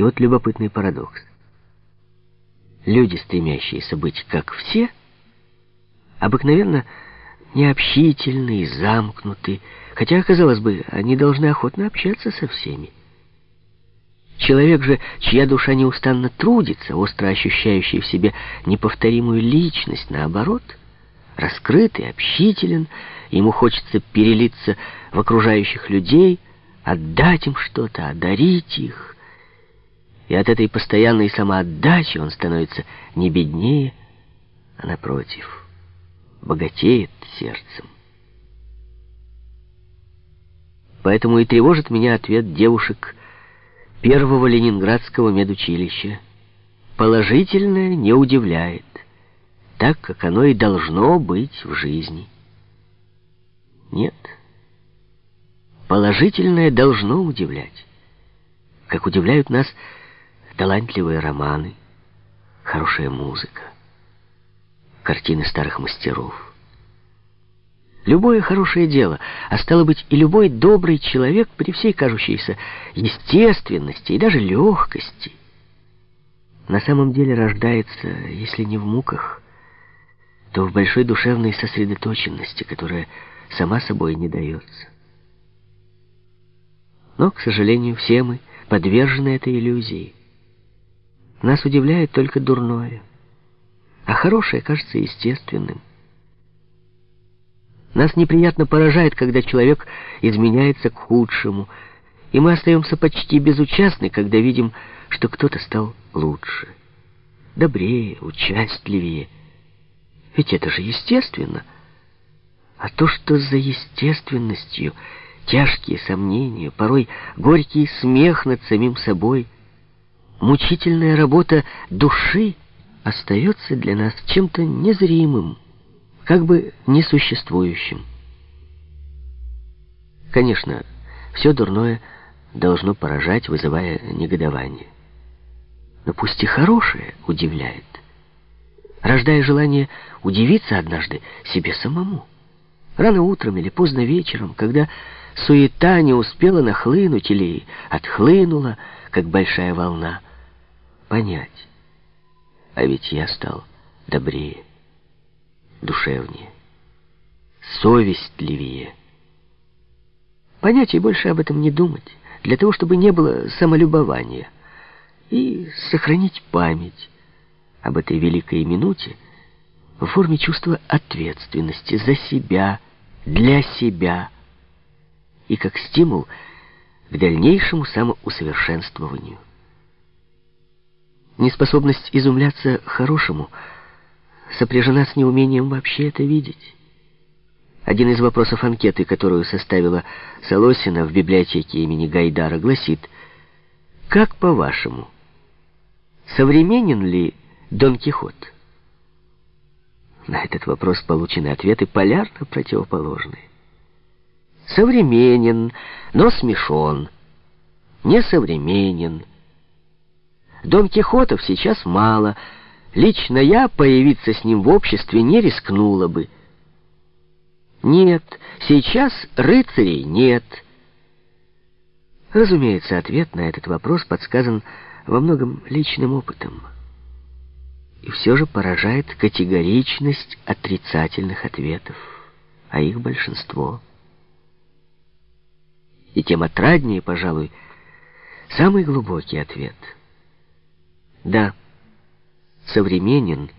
И вот любопытный парадокс. Люди, стремящиеся быть как все, обыкновенно необщительны и замкнуты, хотя, казалось бы, они должны охотно общаться со всеми. Человек же, чья душа неустанно трудится, остро ощущающий в себе неповторимую личность, наоборот, раскрытый, общителен, ему хочется перелиться в окружающих людей, отдать им что-то, одарить их. И от этой постоянной самоотдачи он становится не беднее, а напротив, богатеет сердцем. Поэтому и тревожит меня ответ девушек первого ленинградского медучилища. Положительное не удивляет, так как оно и должно быть в жизни. Нет, положительное должно удивлять, как удивляют нас талантливые романы, хорошая музыка, картины старых мастеров. Любое хорошее дело, а стало быть и любой добрый человек при всей кажущейся естественности и даже легкости, на самом деле рождается, если не в муках, то в большой душевной сосредоточенности, которая сама собой не дается. Но, к сожалению, все мы подвержены этой иллюзии. Нас удивляет только дурное, а хорошее кажется естественным. Нас неприятно поражает, когда человек изменяется к худшему, и мы остаемся почти безучастны, когда видим, что кто-то стал лучше, добрее, участливее. Ведь это же естественно. А то, что за естественностью тяжкие сомнения, порой горький смех над самим собой, мучительная работа души остается для нас чем-то незримым, как бы несуществующим. Конечно, все дурное должно поражать, вызывая негодование. Но пусть и хорошее удивляет, рождая желание удивиться однажды себе самому. Рано утром или поздно вечером, когда суета не успела нахлынуть или отхлынула, как большая волна, понять, а ведь я стал добрее душевнее, совестливее. Понять и больше об этом не думать, для того, чтобы не было самолюбования, и сохранить память об этой великой минуте в форме чувства ответственности за себя, для себя, и как стимул к дальнейшему самоусовершенствованию. Неспособность изумляться хорошему – сопряжена с неумением вообще это видеть. Один из вопросов анкеты, которую составила Солосина в библиотеке имени Гайдара, гласит «Как по-вашему, современен ли Дон Кихот?» На этот вопрос получены ответы полярно противоположные. Современен, но смешон. Несовременен. Дон Кихотов сейчас мало — Лично я появиться с ним в обществе не рискнула бы. Нет, сейчас рыцарей нет. Разумеется, ответ на этот вопрос подсказан во многом личным опытом. И все же поражает категоричность отрицательных ответов, а их большинство. И тем отраднее, пожалуй, самый глубокий ответ. Да, современен,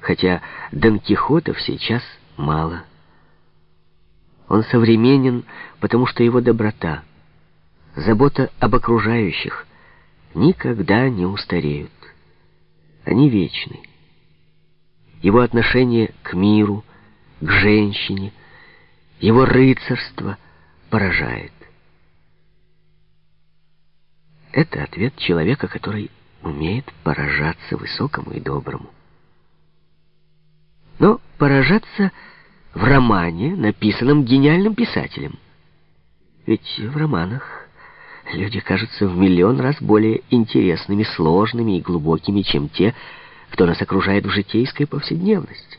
хотя Дон Кихотов сейчас мало. Он современен, потому что его доброта, забота об окружающих никогда не устареют. Они вечны. Его отношение к миру, к женщине, его рыцарство поражает. Это ответ человека, который умеет поражаться высокому и доброму. Но поражаться в романе, написанном гениальным писателем. Ведь в романах люди кажутся в миллион раз более интересными, сложными и глубокими, чем те, кто нас окружает в житейской повседневности.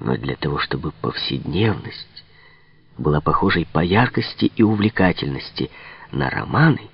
Но для того, чтобы повседневность была похожей по яркости и увлекательности на романы,